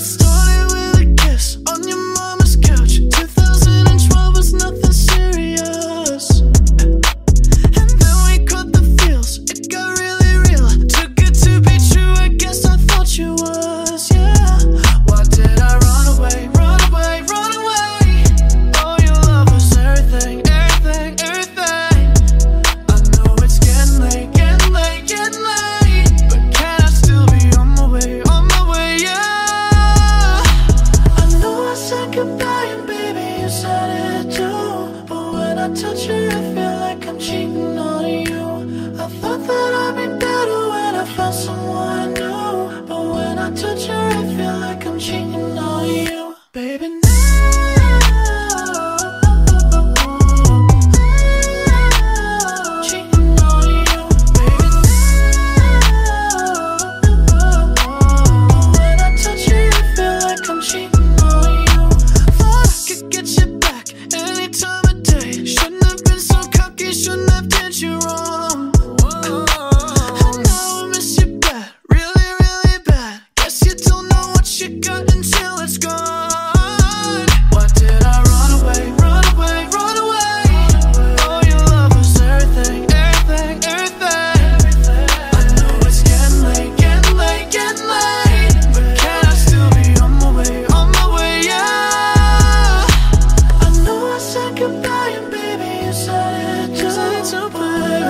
story. I touch you, I feel like I'm cheating on you. I thought that I'd be better when I found someone new. But when I touch you, I feel like I'm cheating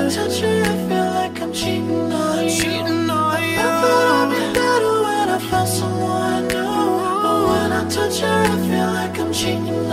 I touch you, I feel like I'm cheating on you. Cheating on. I thought I'd be better when I found someone new. But when I touch you, I feel like I'm cheating